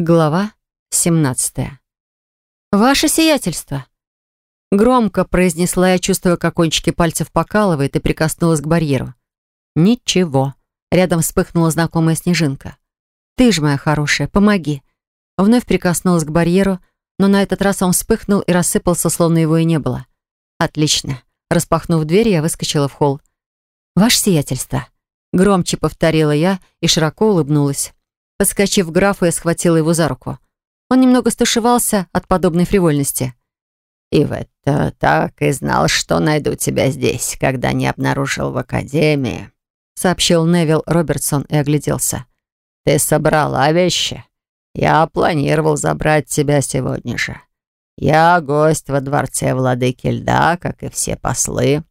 Глава 17. «Ваше сиятельство!» Громко произнесла я, чувствуя, как кончики пальцев покалывает, и прикоснулась к барьеру. «Ничего». Рядом вспыхнула знакомая снежинка. «Ты ж, моя хорошая, помоги». Вновь прикоснулась к барьеру, но на этот раз он вспыхнул и рассыпался, словно его и не было. «Отлично». Распахнув дверь, я выскочила в холл. «Ваше сиятельство!» Громче повторила я и широко улыбнулась. Подскочив к графу, я схватила его за руку. Он немного стушевался от подобной фривольности. «И в это так и знал, что найду тебя здесь, когда не обнаружил в академии», сообщил Невил Робертсон и огляделся. «Ты собрала вещи? Я планировал забрать тебя сегодня же. Я гость во дворце владыки льда, как и все послы».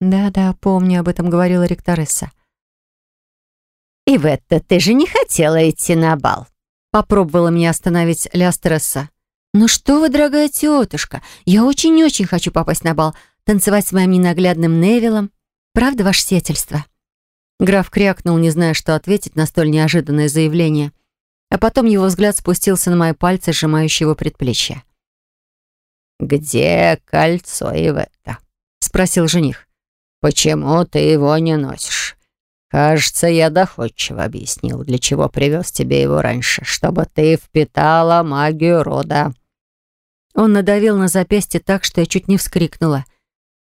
«Да-да, помню, об этом говорила ректоресса. «И в это ты же не хотела идти на бал?» Попробовала меня остановить Лястереса. «Ну что вы, дорогая тетушка, я очень-очень хочу попасть на бал, танцевать с моим ненаглядным Невилом. Правда, ваше сиятельство?» Граф крякнул, не зная, что ответить на столь неожиданное заявление. А потом его взгляд спустился на мои пальцы, сжимающие его предплечье. «Где кольцо и в это?» — спросил жених. «Почему ты его не носишь?» «Кажется, я доходчиво объяснил, для чего привез тебе его раньше, чтобы ты впитала магию рода». Он надавил на запястье так, что я чуть не вскрикнула.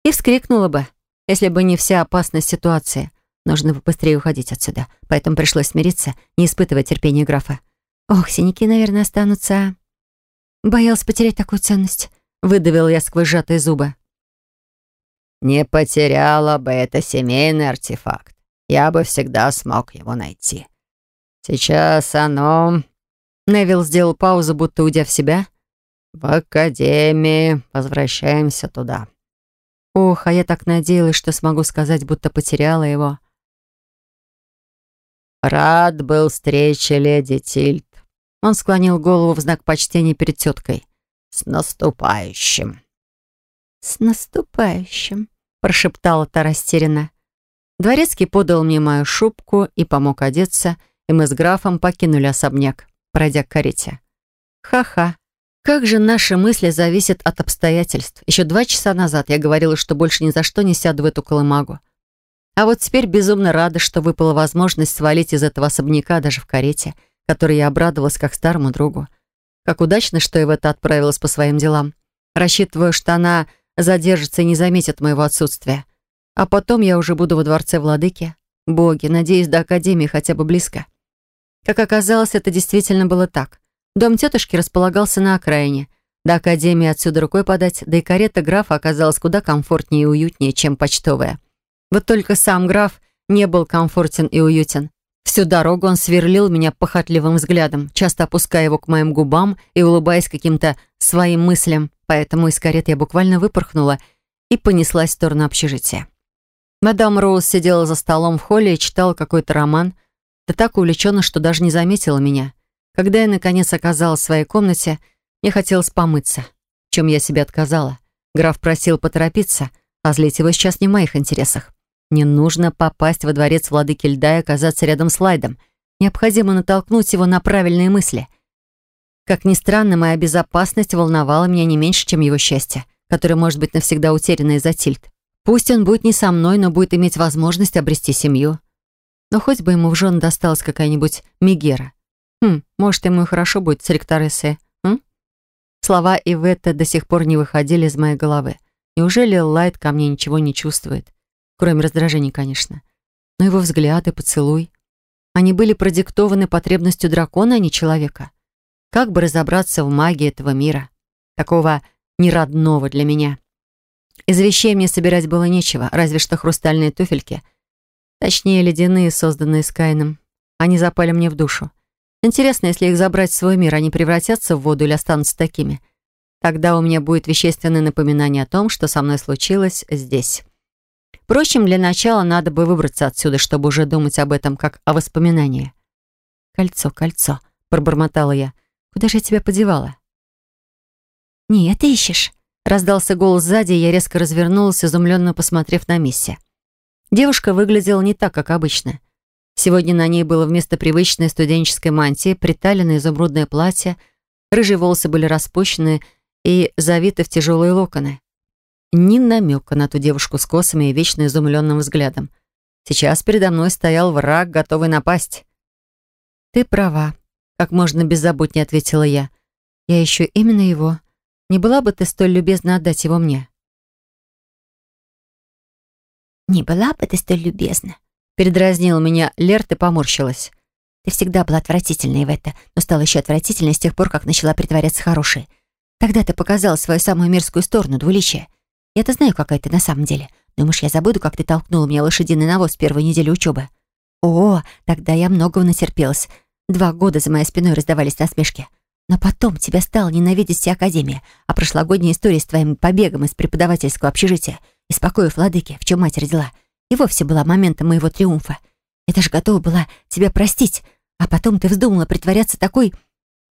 И вскрикнула бы, если бы не вся опасность ситуации. Нужно бы быстрее уходить отсюда, поэтому пришлось смириться, не испытывая терпения графа. «Ох, синяки, наверное, останутся...» «Боялась потерять такую ценность», — выдавил я сквозь сжатые зубы. «Не потеряла бы это семейный артефакт я бы всегда смог его найти. Сейчас оно...» Невил сделал паузу, будто уйдя в себя. «В академии. Возвращаемся туда». Ох, а я так надеялась, что смогу сказать, будто потеряла его. «Рад был встрече, леди Тильт». Он склонил голову в знак почтения перед теткой. «С наступающим!» «С наступающим!» прошептала та растерянно. Дворецкий подал мне мою шубку и помог одеться, и мы с графом покинули особняк, пройдя к карете. Ха-ха. Как же наши мысли зависят от обстоятельств. Еще два часа назад я говорила, что больше ни за что не сяду в эту колымагу. А вот теперь безумно рада, что выпала возможность свалить из этого особняка даже в карете, которой я обрадовалась как старому другу. Как удачно, что я в это отправилась по своим делам. Рассчитываю, что она задержится и не заметит моего отсутствия. А потом я уже буду во дворце владыки. Боги, надеюсь, до Академии хотя бы близко. Как оказалось, это действительно было так. Дом тетушки располагался на окраине. До Академии отсюда рукой подать, да и карета графа оказалась куда комфортнее и уютнее, чем почтовая. Вот только сам граф не был комфортен и уютен. Всю дорогу он сверлил меня похотливым взглядом, часто опуская его к моим губам и улыбаясь каким-то своим мыслям, поэтому из кареты я буквально выпорхнула и понеслась в сторону общежития. Мадам Роуз сидела за столом в холле и читала какой-то роман, да так увлеченно, что даже не заметила меня. Когда я, наконец, оказалась в своей комнате, мне хотелось помыться, в чем я себе отказала. Граф просил поторопиться, а злить его сейчас не в моих интересах. Не нужно попасть во дворец владыки льда и оказаться рядом с Лайдом. Необходимо натолкнуть его на правильные мысли. Как ни странно, моя безопасность волновала меня не меньше, чем его счастье, которое может быть навсегда утеряно из-за тильт. Пусть он будет не со мной, но будет иметь возможность обрести семью. Но хоть бы ему в жены досталась какая-нибудь Мегера. Хм, может, ему и хорошо будет с ректорессой, м? Слова Иветта до сих пор не выходили из моей головы. Неужели Лайт ко мне ничего не чувствует? Кроме раздражения, конечно. Но его взгляд и поцелуй. Они были продиктованы потребностью дракона, а не человека. Как бы разобраться в магии этого мира? Такого неродного для меня. Из вещей мне собирать было нечего, разве что хрустальные туфельки. Точнее, ледяные, созданные Скайном. Они запали мне в душу. Интересно, если их забрать в свой мир, они превратятся в воду или останутся такими? Тогда у меня будет вещественное напоминание о том, что со мной случилось здесь. Впрочем, для начала надо бы выбраться отсюда, чтобы уже думать об этом как о воспоминании. «Кольцо, кольцо», — пробормотала я. «Куда же я тебя подевала?» «Не это ищешь?» Раздался голос сзади, и я резко развернулась, изумленно посмотрев на Мисси. Девушка выглядела не так, как обычно. Сегодня на ней было вместо привычной студенческой мантии приталенное изумрудное платье, рыжие волосы были распущены и завиты в тяжелые локоны. Ни намека на ту девушку с косами и вечно изумленным взглядом. Сейчас передо мной стоял враг, готовый напасть. «Ты права», — как можно беззаботнее ответила я. «Я ищу именно его. Не была бы ты столь любезна отдать его мне?» «Не была бы ты столь любезна», — передразнила меня Лерт и поморщилась. «Ты всегда была отвратительной в это, но стала еще отвратительной с тех пор, как начала притворяться хорошей. Тогда ты показала свою самую мерзкую сторону, двуличие. Я-то знаю, какая ты на самом деле. Думаешь, я забуду, как ты толкнула меня лошадиный навоз первой неделе учебы? О, тогда я многого натерпелась. Два года за моей спиной раздавались насмешки. Но потом тебя стала ненавидеть вся Академия, а прошлогодняя история с твоим побегом из преподавательского общежития, из покоя владыки, в чем мать родила, и вовсе была моментом моего триумфа. Я даже готова была тебя простить, а потом ты вздумала притворяться такой...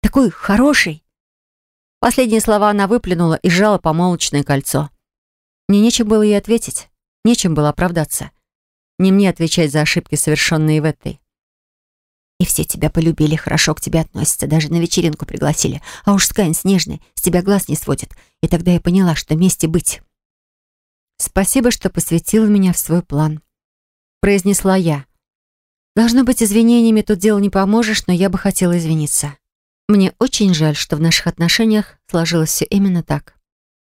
такой хорошей. Последние слова она выплюнула и сжала помолочное кольцо. Мне нечем было ей ответить, нечем было оправдаться. Не мне отвечать за ошибки, совершенные в этой. Все тебя полюбили, хорошо к тебе относятся, даже на вечеринку пригласили. А уж Скайн снежный, с тебя глаз не сводит. И тогда я поняла, что вместе быть. Спасибо, что посвятила меня в свой план. Произнесла я. Должно быть, извинениями тут дело не поможешь, но я бы хотела извиниться. Мне очень жаль, что в наших отношениях сложилось все именно так.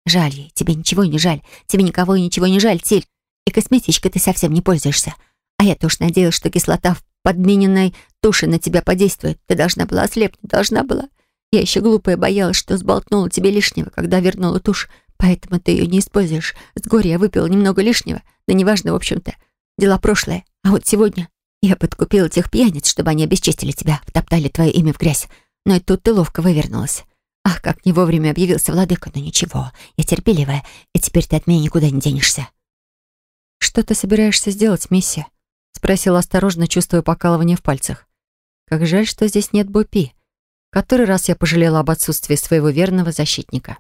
Жаль ей, тебе ничего не жаль. Тебе никого и ничего не жаль, Тиль. И косметичкой ты совсем не пользуешься. А я тоже надеялась, что кислота в подмененной туши на тебя подействует. Ты должна была ослепнуть, должна была. Я еще глупая боялась, что сболтнула тебе лишнего, когда вернула тушь, поэтому ты ее не используешь. С горя я выпила немного лишнего, да неважно, в общем-то. Дела прошлое. А вот сегодня я подкупила тех пьяниц, чтобы они обесчестили тебя, втоптали твое имя в грязь. Но и тут ты ловко вывернулась. Ах, как не вовремя объявился владыка, но ничего, я терпеливая, и теперь ты от меня никуда не денешься. «Что ты собираешься сделать, миссия?» — спросила осторожно, чувствуя покалывание в пальцах. «Как жаль, что здесь нет Бупи. Который раз я пожалела об отсутствии своего верного защитника».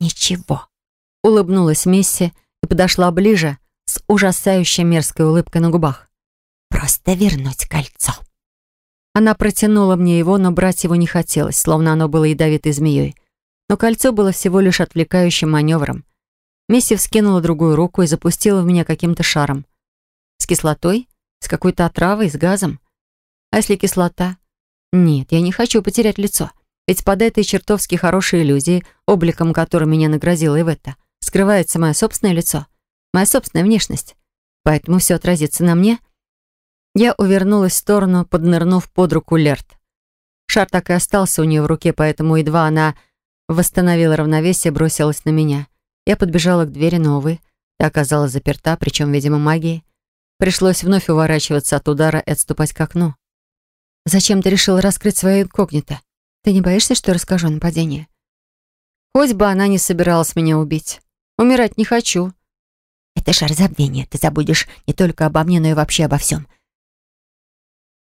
«Ничего», — улыбнулась Мисси и подошла ближе с ужасающей мерзкой улыбкой на губах. «Просто вернуть кольцо». Она протянула мне его, но брать его не хотелось, словно оно было ядовитой змеей. Но кольцо было всего лишь отвлекающим маневром. Месси вскинула другую руку и запустила в меня каким-то шаром. С кислотой? С какой-то отравой? С газом? А если кислота? Нет, я не хочу потерять лицо. Ведь под этой чертовски хорошей иллюзией, обликом которой меня нагрозила Иветта, скрывается мое собственное лицо, моя собственная внешность. Поэтому все отразится на мне — я увернулась в сторону, поднырнув под руку Лерт. Шар так и остался у нее в руке, поэтому едва она восстановила равновесие, бросилась на меня. Я подбежала к двери, но, увы, та оказалась заперта, причем, видимо, магией. Пришлось вновь уворачиваться от удара и отступать к окну. «Зачем ты решила раскрыть свое инкогнито? Ты не боишься, что расскажу о нападении?» Хоть бы она не собиралась меня убить. Умирать не хочу. Это шар забвения. Ты забудешь не только обо мне, но и вообще обо всем.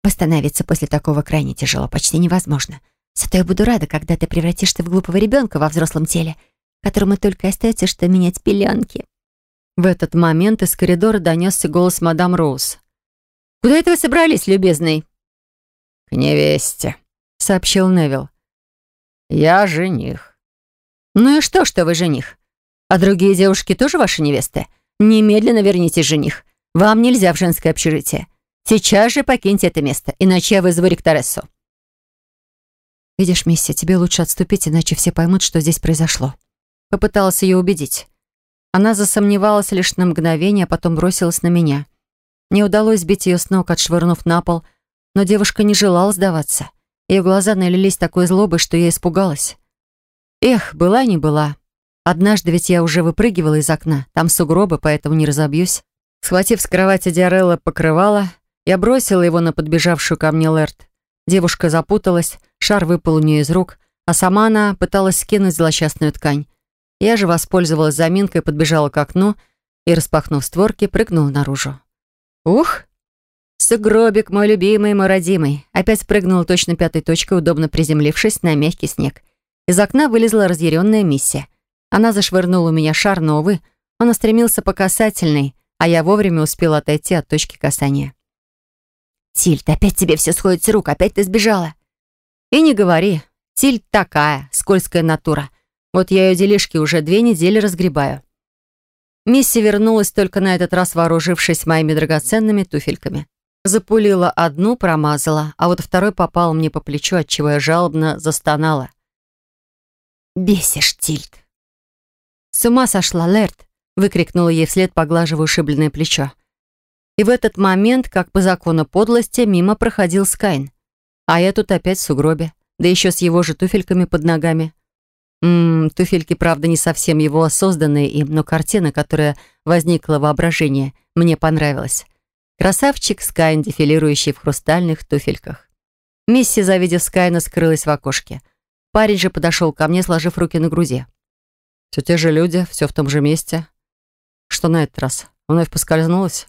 Восстановиться после такого крайне тяжело, почти невозможно. Зато я буду рада, когда ты превратишься в глупого ребенка во взрослом теле, которому только остается, что менять пеленки. В этот момент из коридора донесся голос мадам Роуз. «Куда это вы собрались, любезный?» «К невесте», — сообщил Невил. «Я жених». «Ну и что, что вы жених? А другие девушки тоже ваши невесты? Немедленно вернитесь, жених. Вам нельзя в женское общежитие. Сейчас же покиньте это место, иначе я вызову ректорессу». «Видишь, Мисси, тебе лучше отступить, иначе все поймут, что здесь произошло». Попыталась ее убедить. Она засомневалась лишь на мгновение, а потом бросилась на меня. Не удалось сбить ее с ног, отшвырнув на пол, но девушка не желала сдаваться. Ее глаза налились такой злобой, что я испугалась. Эх, была не была. Однажды ведь я уже выпрыгивала из окна. Там сугробы, поэтому не разобьюсь. Схватив с кровати Диарелла покрывало, я бросила его на подбежавшую ко мне Лерт. Девушка запуталась, шар выпал у нее из рук, а сама она пыталась скинуть злосчастную ткань. Я же воспользовалась заминкой, подбежала к окну и, распахнув створки, прыгнула наружу. Ух! Сугробик, мой любимый, мой родимый. Опять прыгнула точно пятой точкой, удобно приземлившись на мягкий снег. Из окна вылезла разъяренная миссия. Она зашвырнула у меня шар, но, увы, он устремился по касательной, а я вовремя успела отойти от точки касания. Тильд, опять тебе все сходит с рук, опять ты сбежала. И не говори. Тильд такая, скользкая натура. Вот я ее делишки уже две недели разгребаю. Мисси вернулась только на этот раз, вооружившись моими драгоценными туфельками. Запулила одну, промазала, а вот второй попал мне по плечу, отчего я жалобно застонала. «Бесишь, Тильд!» «С ума сошла, Лерт!» — выкрикнула ей вслед, поглаживая ушибленное плечо. И в этот момент, как по закону подлости, мимо проходил Скайн. А я тут опять в сугробе, да еще с его же туфельками под ногами. Ммм, туфельки, правда, не совсем его созданные им, но картина, которая возникла в воображении, мне понравилась. Красавчик Скайн, дефилирующий в хрустальных туфельках. Мисси, завидев Скайна, скрылась в окошке. Парень же подошел ко мне, сложив руки на груди. «Все те же люди, все в том же месте. Что на этот раз? Вновь поскользнулась?»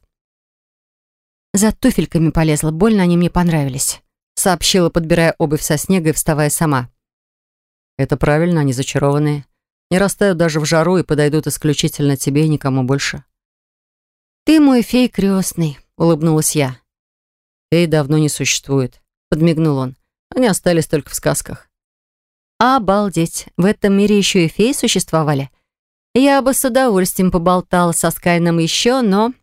За туфельками полезла, больно они мне понравились», сообщила, подбирая обувь со снега и вставая сама. «Это правильно, они зачарованные. Не растают даже в жару и подойдут исключительно тебе и никому больше». «Ты мой фей крестный», — улыбнулась я. «Фей давно не существует», — подмигнул он. «Они остались только в сказках». «Обалдеть! В этом мире еще и феи существовали. Я бы с удовольствием поболтала со Скайном еще, но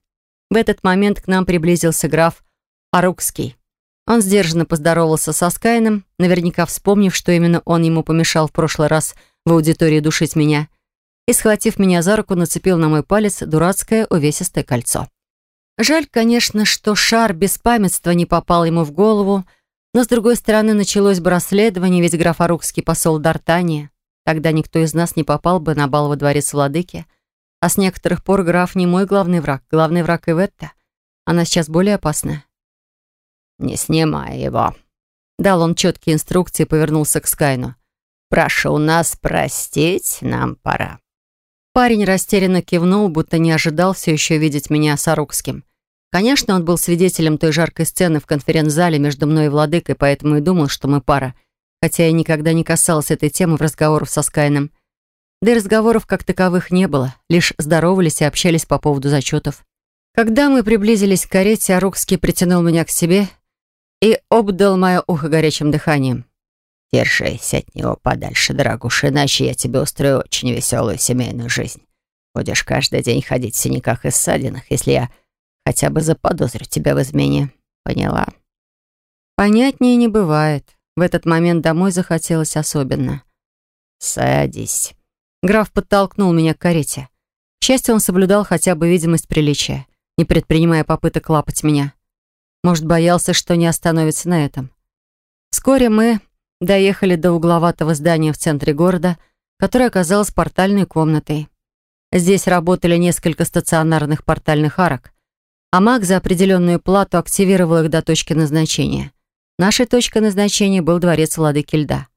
в этот момент к нам приблизился граф Арукский. Он сдержанно поздоровался со Скайном, наверняка вспомнив, что именно он ему помешал в прошлый раз в аудитории душить меня, и, схватив меня за руку, нацепил на мой палец дурацкое увесистое кольцо. Жаль, конечно, что шар беспамятства не попал ему в голову, но, с другой стороны, началось бы расследование, ведь граф Арукский посол Д'Артания. Тогда никто из нас не попал бы на бал во дворец владыки, а с некоторых пор граф не мой главный враг. Главный враг Иветта. Она сейчас более опасная. «Не снимай его», — дал он четкие инструкции и повернулся к Скайну. «Прошу нас простить, нам пора». Парень растерянно кивнул, будто не ожидал все еще видеть меня с Арукским. Конечно, он был свидетелем той жаркой сцены в конференц-зале между мной и владыкой, поэтому и думал, что мы пара, хотя я никогда не касалась этой темы в разговорах со Скайном. Да и разговоров как таковых не было, лишь здоровались и общались по поводу зачетов. Когда мы приблизились к карете, Арукский притянул меня к себе и обдал мое ухо горячим дыханием. «Держись от него подальше, дорогуша, иначе я тебе устрою очень веселую семейную жизнь. Будешь каждый день ходить в синяках и ссадинах, если я хотя бы заподозрю тебя в измене. Поняла?» Понятнее не бывает. В этот момент домой захотелось особенно. «Садись», Граф подтолкнул меня к карете. К счастью, он соблюдал хотя бы видимость приличия, не предпринимая попыток лапать меня. Может, боялся, что не остановится на этом. Вскоре мы доехали до угловатого здания в центре города, которое оказалось портальной комнатой. Здесь работали несколько стационарных портальных арок, а маг за определенную плату активировал их до точки назначения. Нашей точкой назначения был дворец владыки льда.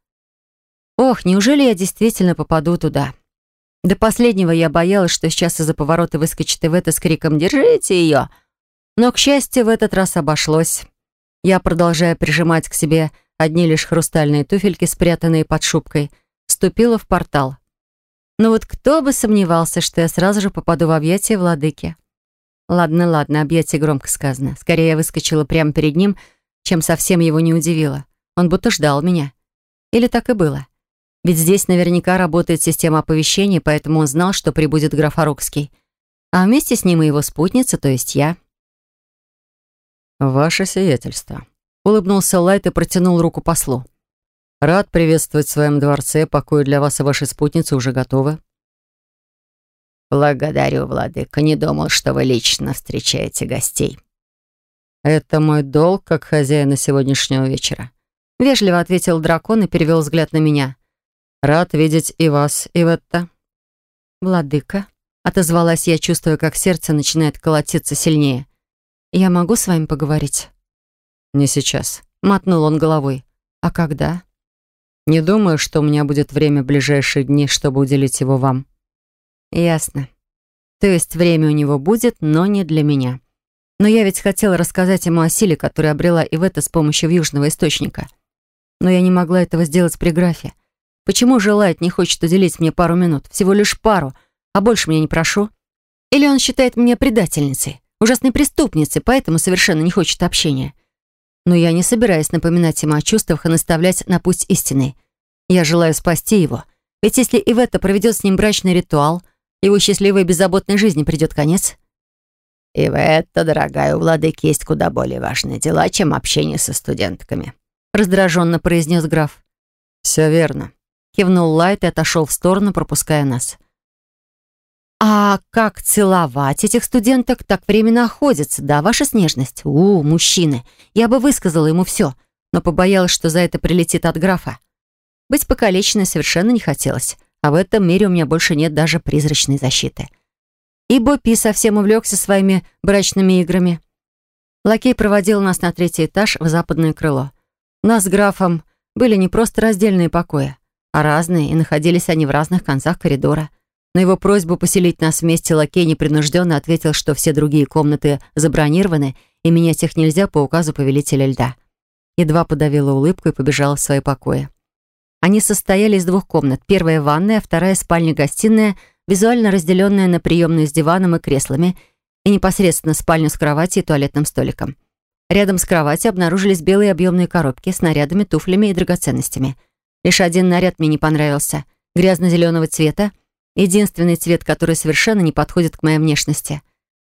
Ох, неужели я действительно попаду туда? До последнего я боялась, что сейчас из-за поворота выскочит Ивета с криком «Держите ее!». Но, к счастью, в этот раз обошлось. Я, продолжая прижимать к себе одни лишь хрустальные туфельки, спрятанные под шубкой, вступила в портал. Но вот кто бы сомневался, что я сразу же попаду в объятия владыки. Ладно, ладно, объятие громко сказано. Скорее я выскочила прямо перед ним, чем совсем его не удивило. Он будто ждал меня. Или так и было. Ведь здесь наверняка работает система оповещений, поэтому он знал, что прибудет граф Арокский. А вместе с ним и его спутница, то есть я. «Ваше сиятельство», — улыбнулся Лайт и протянул руку послу. «Рад приветствовать в своем дворце. Покои для вас и вашей спутницы уже готовы». «Благодарю, владыка. Не думал, что вы лично встречаете гостей». «Это мой долг, как хозяина сегодняшнего вечера», — вежливо ответил дракон и перевел взгляд на меня. Рад видеть и вас, Иветта». «Владыка», — отозвалась я, чувствуя, как сердце начинает колотиться сильнее. «Я могу с вами поговорить?» «Не сейчас», — мотнул он головой. «А когда?» «Не думаю, что у меня будет время в ближайшие дни, чтобы уделить его вам». «Ясно. То есть время у него будет, но не для меня. Но я ведь хотела рассказать ему о силе, которую обрела Ивета с помощью южного источника. Но я не могла этого сделать при графе. Почему желает, не хочет уделить мне пару минут? Всего лишь пару, а больше меня не прошу. Или он считает меня предательницей, ужасной преступницей, поэтому совершенно не хочет общения. но я не собираюсь напоминать ему о чувствах и наставлять на путь истины. Я желаю спасти его. Ведь если Ивета проведет с ним брачный ритуал, его счастливой и беззаботной жизни придет конец. «Ивета, дорогая, у владыки есть куда более важные дела, чем общение со студентками», раздраженно произнес граф. «Все верно», — кивнул Лайт и отошел в сторону, пропуская нас. «А как целовать этих студенток так время находится, да, ваша снежность? У, мужчины, я бы высказала ему все, но побоялась, что за это прилетит от графа. Быть покалеченной совершенно не хотелось, а в этом мире у меня больше нет даже призрачной защиты. И Бопи совсем увлекся своими брачными играми. Лакей проводил нас на третий этаж в западное крыло. Нас с графом были не просто раздельные покои, а разные, и находились они в разных концах коридора. На его просьбу поселить нас вместе лакей непринужденно ответил, что все другие комнаты забронированы, и менять их нельзя по указу повелителя льда. Едва подавила улыбку и побежала в свои покои. Они состояли из двух комнат. Первая — ванная, вторая — спальня-гостиная, визуально разделенная на приемную с диваном и креслами, и непосредственно спальню с кроватью и туалетным столиком. Рядом с кроватью обнаружились белые объемные коробки с нарядами, туфлями и драгоценностями. Лишь один наряд мне не понравился — грязно-зеленого цвета, Единственный цвет, который совершенно не подходит к моей внешности.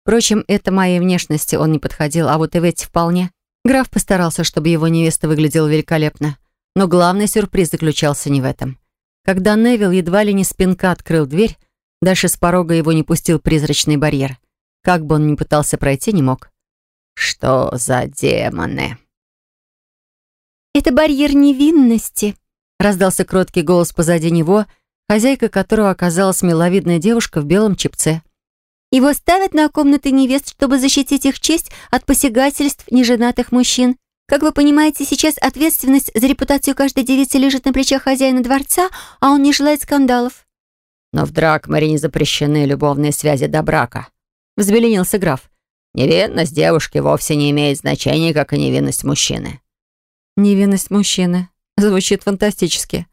Впрочем, это моей внешности он не подходил, а вот и в эти вполне. Граф постарался, чтобы его невеста выглядела великолепно. Но главный сюрприз заключался не в этом. Когда Невил едва ли не спинка открыл дверь, дальше с порога его не пустил призрачный барьер. Как бы он ни пытался пройти, не мог. «Что за демоны?» «Это барьер невинности», — раздался кроткий голос позади него — хозяйка которого оказалась миловидная девушка в белом чепце. Его ставят на комнаты невест, чтобы защитить их честь от посягательств неженатых мужчин. Как вы понимаете, сейчас ответственность за репутацию каждой девицы лежит на плечах хозяина дворца, а он не желает скандалов. Но в Дракмаре не запрещены любовные связи до брака. Взбеленился граф. Невинность девушки вовсе не имеет значения, как и невинность мужчины. Невинность мужчины. Звучит фантастически.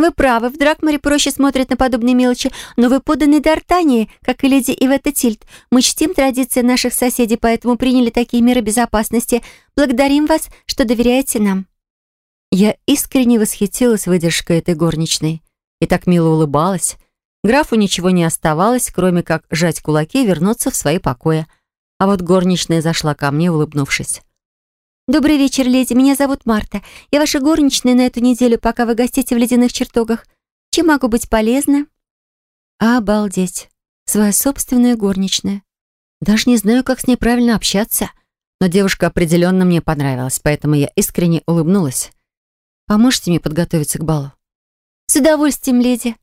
Вы правы, в Дракмаре проще смотрят на подобные мелочи, но вы поданы Д'Артании, как и леди Ивета Тильд. Мы чтим традиции наших соседей, поэтому приняли такие меры безопасности. Благодарим вас, что доверяете нам». Я искренне восхитилась выдержкой этой горничной и так мило улыбалась. Графу ничего не оставалось, кроме как сжать кулаки и вернуться в свои покои. А вот горничная зашла ко мне, улыбнувшись. «Добрый вечер, леди. Меня зовут Марта. Я ваша горничная на эту неделю, пока вы гостите в ледяных чертогах. Чем могу быть полезна?» «Обалдеть. Своя собственная горничная. Даже не знаю, как с ней правильно общаться. Но девушка определенно мне понравилась, поэтому я искренне улыбнулась. Поможете мне подготовиться к балу?» «С удовольствием, леди»,